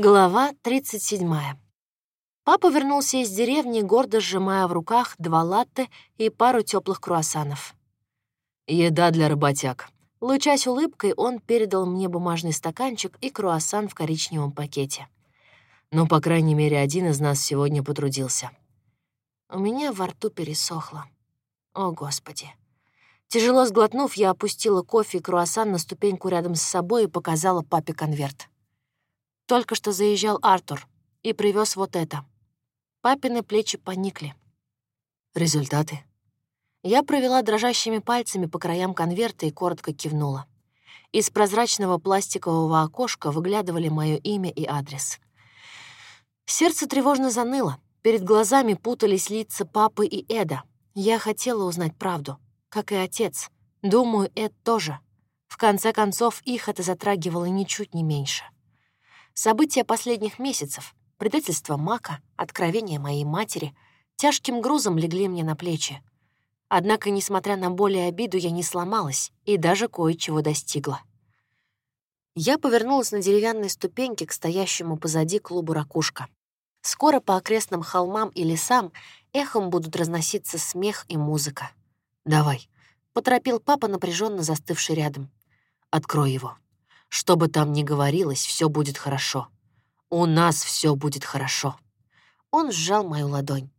Глава 37. Папа вернулся из деревни, гордо сжимая в руках два латте и пару теплых круассанов. «Еда для работяг». Лучась улыбкой, он передал мне бумажный стаканчик и круассан в коричневом пакете. «Ну, по крайней мере, один из нас сегодня потрудился». У меня во рту пересохло. О, Господи. Тяжело сглотнув, я опустила кофе и круассан на ступеньку рядом с собой и показала папе конверт. Только что заезжал Артур и привез вот это. Папины плечи поникли. Результаты? Я провела дрожащими пальцами по краям конверта и коротко кивнула. Из прозрачного пластикового окошка выглядывали мое имя и адрес. Сердце тревожно заныло. Перед глазами путались лица папы и Эда. Я хотела узнать правду, как и отец. Думаю, Эд тоже. В конце концов, их это затрагивало ничуть не меньше. События последних месяцев, предательство Мака, откровение моей матери тяжким грузом легли мне на плечи. Однако, несмотря на боль и обиду, я не сломалась и даже кое-чего достигла. Я повернулась на деревянной ступеньке к стоящему позади клубу «Ракушка». Скоро по окрестным холмам и лесам эхом будут разноситься смех и музыка. «Давай», — поторопил папа, напряженно застывший рядом. «Открой его». Что бы там ни говорилось, все будет хорошо. У нас все будет хорошо. Он сжал мою ладонь.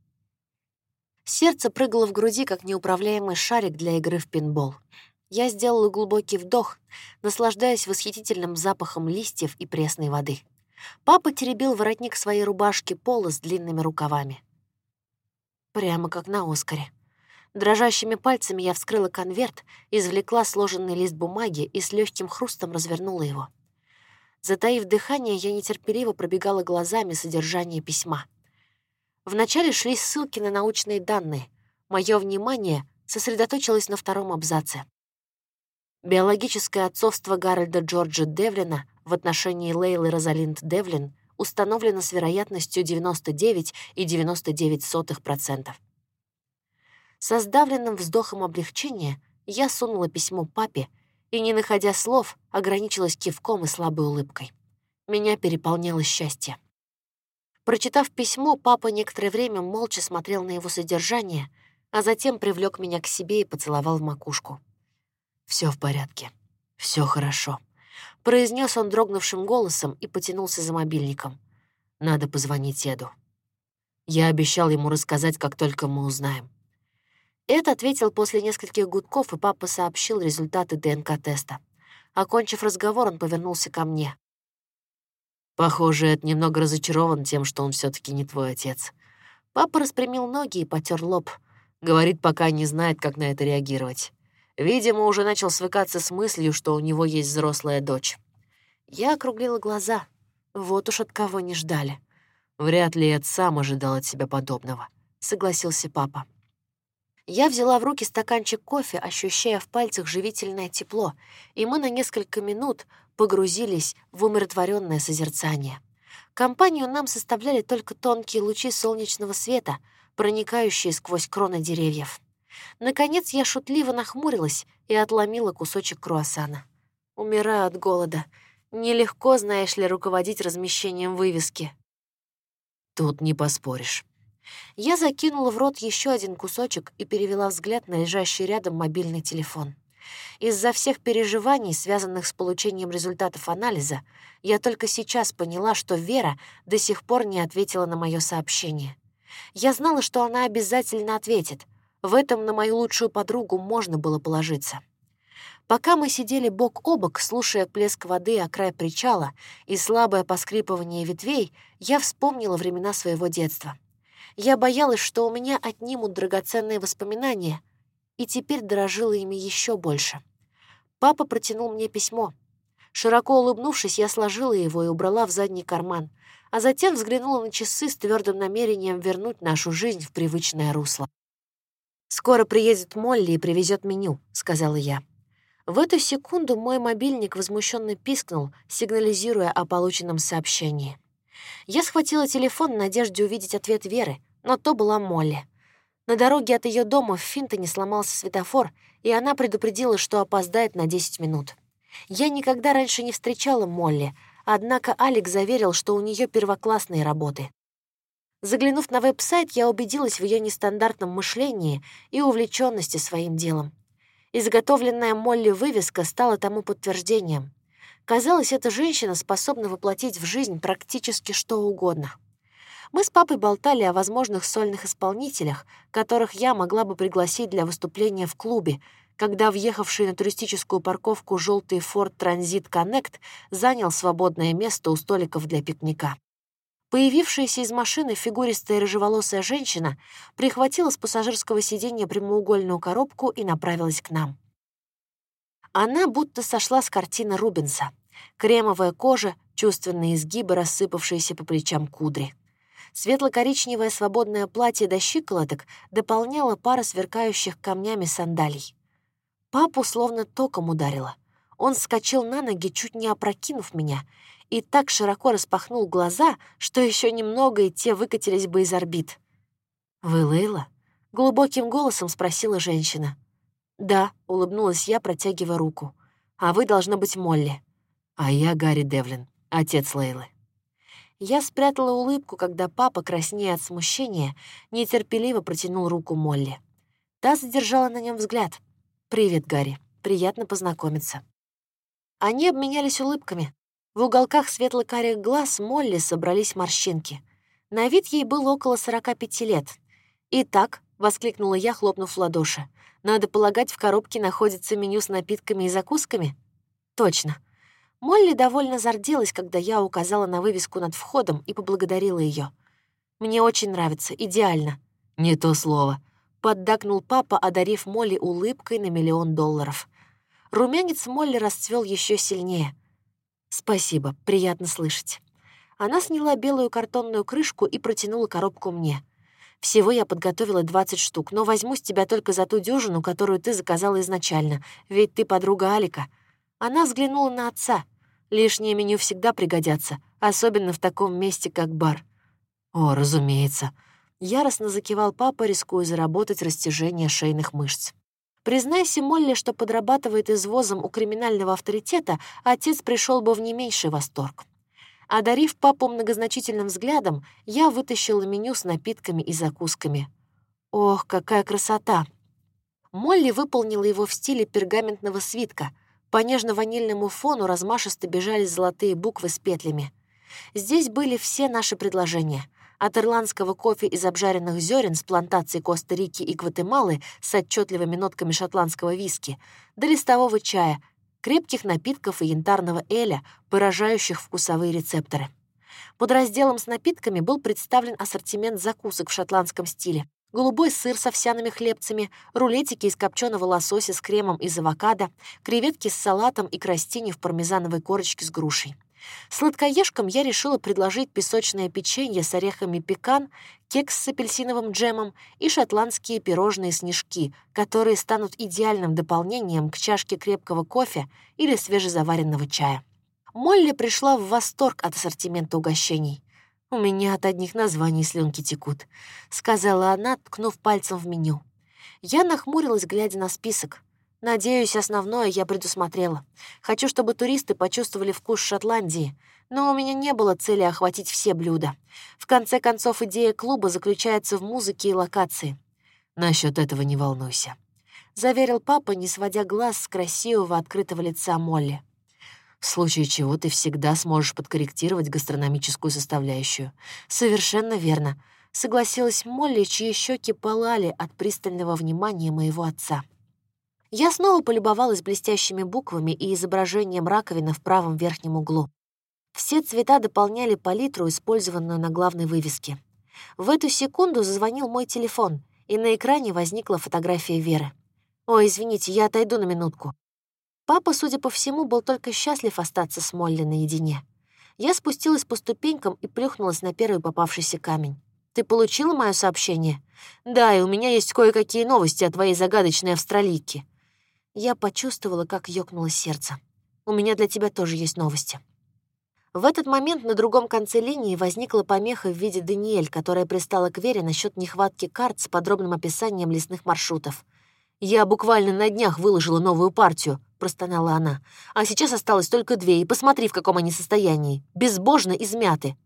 Сердце прыгало в груди, как неуправляемый шарик для игры в пинбол. Я сделала глубокий вдох, наслаждаясь восхитительным запахом листьев и пресной воды. Папа теребил воротник своей рубашки пола с длинными рукавами. Прямо как на Оскаре. Дрожащими пальцами я вскрыла конверт, извлекла сложенный лист бумаги и с легким хрустом развернула его. Затаив дыхание, я нетерпеливо пробегала глазами содержание письма. Вначале шли ссылки на научные данные. Мое внимание сосредоточилось на втором абзаце. Биологическое отцовство Гарольда Джорджа Девлина в отношении Лейлы Розалинд Девлин установлено с вероятностью 99,99%. Со сдавленным вздохом облегчения я сунула письмо папе и, не находя слов, ограничилась кивком и слабой улыбкой. Меня переполняло счастье. Прочитав письмо, папа некоторое время молча смотрел на его содержание, а затем привлек меня к себе и поцеловал в макушку. Все в порядке, все хорошо», — произнес он дрогнувшим голосом и потянулся за мобильником. «Надо позвонить Эду. Я обещал ему рассказать, как только мы узнаем. Эд ответил после нескольких гудков, и папа сообщил результаты ДНК-теста. Окончив разговор, он повернулся ко мне. «Похоже, Эд немного разочарован тем, что он все таки не твой отец». Папа распрямил ноги и потер лоб. Говорит, пока не знает, как на это реагировать. Видимо, уже начал свыкаться с мыслью, что у него есть взрослая дочь. Я округлила глаза. Вот уж от кого не ждали. Вряд ли Эд сам ожидал от себя подобного, — согласился папа. Я взяла в руки стаканчик кофе, ощущая в пальцах живительное тепло, и мы на несколько минут погрузились в умиротворенное созерцание. Компанию нам составляли только тонкие лучи солнечного света, проникающие сквозь кроны деревьев. Наконец я шутливо нахмурилась и отломила кусочек круассана. Умираю от голода. Нелегко, знаешь ли, руководить размещением вывески. Тут не поспоришь. Я закинула в рот еще один кусочек и перевела взгляд на лежащий рядом мобильный телефон. Из-за всех переживаний, связанных с получением результатов анализа, я только сейчас поняла, что Вера до сих пор не ответила на мое сообщение. Я знала, что она обязательно ответит. В этом на мою лучшую подругу можно было положиться. Пока мы сидели бок о бок, слушая плеск воды о край причала и слабое поскрипывание ветвей, я вспомнила времена своего детства — я боялась, что у меня отнимут драгоценные воспоминания, и теперь дорожила ими еще больше. Папа протянул мне письмо. Широко улыбнувшись, я сложила его и убрала в задний карман, а затем взглянула на часы с твердым намерением вернуть нашу жизнь в привычное русло. «Скоро приедет Молли и привезет меню», — сказала я. В эту секунду мой мобильник возмущенно пискнул, сигнализируя о полученном сообщении. Я схватила телефон в надежде увидеть ответ Веры, но то была Молли. На дороге от ее дома в Финтоне сломался светофор, и она предупредила, что опоздает на 10 минут. Я никогда раньше не встречала Молли, Однако Алекс заверил, что у нее первоклассные работы. Заглянув на веб-сайт, я убедилась в ее нестандартном мышлении и увлеченности своим делом. Изготовленная Молли вывеска стала тому подтверждением. Казалось, эта женщина способна воплотить в жизнь практически что угодно. Мы с папой болтали о возможных сольных исполнителях, которых я могла бы пригласить для выступления в клубе, когда въехавший на туристическую парковку желтый Ford Transit Connect занял свободное место у столиков для пикника. Появившаяся из машины фигуристая рыжеволосая женщина прихватила с пассажирского сиденья прямоугольную коробку и направилась к нам. Она будто сошла с картины Рубенса. Кремовая кожа, чувственные изгибы, рассыпавшиеся по плечам кудри. Светло-коричневое свободное платье до щиколоток дополняло пара сверкающих камнями сандалий. Папу словно током ударило. Он вскочил на ноги, чуть не опрокинув меня, и так широко распахнул глаза, что еще немного, и те выкатились бы из орбит. «Вы Лейла?» — глубоким голосом спросила женщина. «Да», — улыбнулась я, протягивая руку. «А вы должна быть Молли». «А я Гарри Девлин, отец Лейлы». Я спрятала улыбку, когда папа, краснея от смущения, нетерпеливо протянул руку Молли. Та задержала на нем взгляд. «Привет, Гарри. Приятно познакомиться». Они обменялись улыбками. В уголках светло-карих глаз Молли собрались морщинки. На вид ей было около 45 лет. «Итак», — воскликнула я, хлопнув в ладоши, «надо полагать, в коробке находится меню с напитками и закусками?» «Точно», Молли довольно зарделась, когда я указала на вывеску над входом и поблагодарила ее. «Мне очень нравится, идеально». «Не то слово», — поддакнул папа, одарив Молли улыбкой на миллион долларов. Румянец Молли расцвел еще сильнее. «Спасибо, приятно слышать». Она сняла белую картонную крышку и протянула коробку мне. «Всего я подготовила 20 штук, но возьму с тебя только за ту дюжину, которую ты заказала изначально, ведь ты подруга Алика». Она взглянула на отца. Лишнее меню всегда пригодятся, особенно в таком месте, как бар. О, разумеется. Яростно закивал папа, рискуя заработать растяжение шейных мышц. Признайся Молли, что подрабатывает извозом у криминального авторитета, отец пришел бы в не меньший восторг. Одарив папу многозначительным взглядом, я вытащила меню с напитками и закусками. Ох, какая красота! Молли выполнила его в стиле пергаментного свитка — по нежно-ванильному фону размашисто бежали золотые буквы с петлями. Здесь были все наши предложения. От ирландского кофе из обжаренных зерен с плантаций Коста-Рики и Гватемалы с отчетливыми нотками шотландского виски до листового чая, крепких напитков и янтарного эля, поражающих вкусовые рецепторы. Под разделом с напитками был представлен ассортимент закусок в шотландском стиле голубой сыр с овсяными хлебцами, рулетики из копченого лосося с кремом из авокадо, креветки с салатом и крастини в пармезановой корочке с грушей. Сладкоежкам я решила предложить песочное печенье с орехами пекан, кекс с апельсиновым джемом и шотландские пирожные-снежки, которые станут идеальным дополнением к чашке крепкого кофе или свежезаваренного чая. Молли пришла в восторг от ассортимента угощений. «У меня от одних названий слюнки текут», — сказала она, ткнув пальцем в меню. Я нахмурилась, глядя на список. Надеюсь, основное я предусмотрела. Хочу, чтобы туристы почувствовали вкус Шотландии, но у меня не было цели охватить все блюда. В конце концов, идея клуба заключается в музыке и локации. Насчет этого не волнуйся», — заверил папа, не сводя глаз с красивого открытого лица Молли в случае чего ты всегда сможешь подкорректировать гастрономическую составляющую. Совершенно верно. Согласилась Молли, чьи щеки пылали от пристального внимания моего отца. Я снова полюбовалась блестящими буквами и изображением раковины в правом верхнем углу. Все цвета дополняли палитру, использованную на главной вывеске. В эту секунду зазвонил мой телефон, и на экране возникла фотография Веры. «Ой, извините, я отойду на минутку», Папа, судя по всему, был только счастлив остаться с Молли наедине. Я спустилась по ступенькам и плюхнулась на первый попавшийся камень. «Ты получила мое сообщение?» «Да, и у меня есть кое-какие новости о твоей загадочной австралийке». Я почувствовала, как ёкнуло сердце. «У меня для тебя тоже есть новости». В этот момент на другом конце линии возникла помеха в виде Даниэль, которая пристала к Вере насчет нехватки карт с подробным описанием лесных маршрутов. «Я буквально на днях выложила новую партию», простонала она. «А сейчас осталось только две, и посмотри, в каком они состоянии. Безбожно измяты».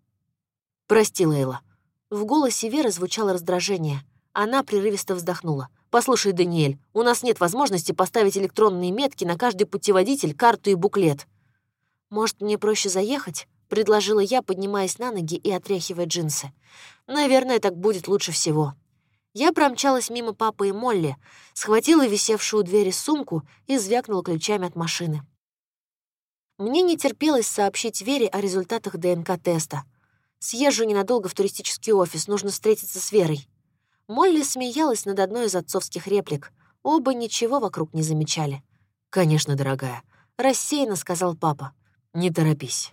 «Прости, Лейла». В голосе Веры звучало раздражение. Она прерывисто вздохнула. «Послушай, Даниэль, у нас нет возможности поставить электронные метки на каждый путеводитель, карту и буклет». «Может, мне проще заехать?» — предложила я, поднимаясь на ноги и отряхивая джинсы. «Наверное, так будет лучше всего». Я промчалась мимо папы и Молли, схватила висевшую у двери сумку и звякнула ключами от машины. Мне не терпелось сообщить Вере о результатах ДНК-теста. Съезжу ненадолго в туристический офис, нужно встретиться с Верой. Молли смеялась над одной из отцовских реплик. Оба ничего вокруг не замечали. «Конечно, дорогая», — рассеянно сказал папа. «Не торопись.